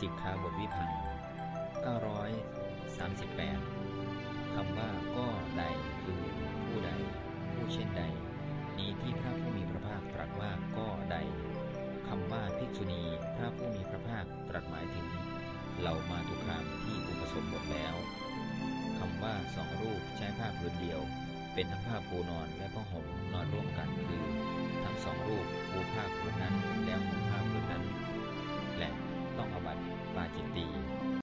สิกขาบทวิพัง938 คำว่าก็ใดคือผู้ใด ผู้เช่นใด นี้ที่พระผู้มีพระภาคตรัสว่าก็ใด คำว่าภิกษุณีพระผู้มีพระภาคตรัสหมายถึงเหล่ามาตุคามที่อุปสมบทแล้ว คำว่าสองรูปใช้ผ้าพื้นเดียว เป็นทั้งผ้าปูนอนและผ้าห่มนอนร่วมกันคือ ทั้งสองรูปปูผ้าพื้น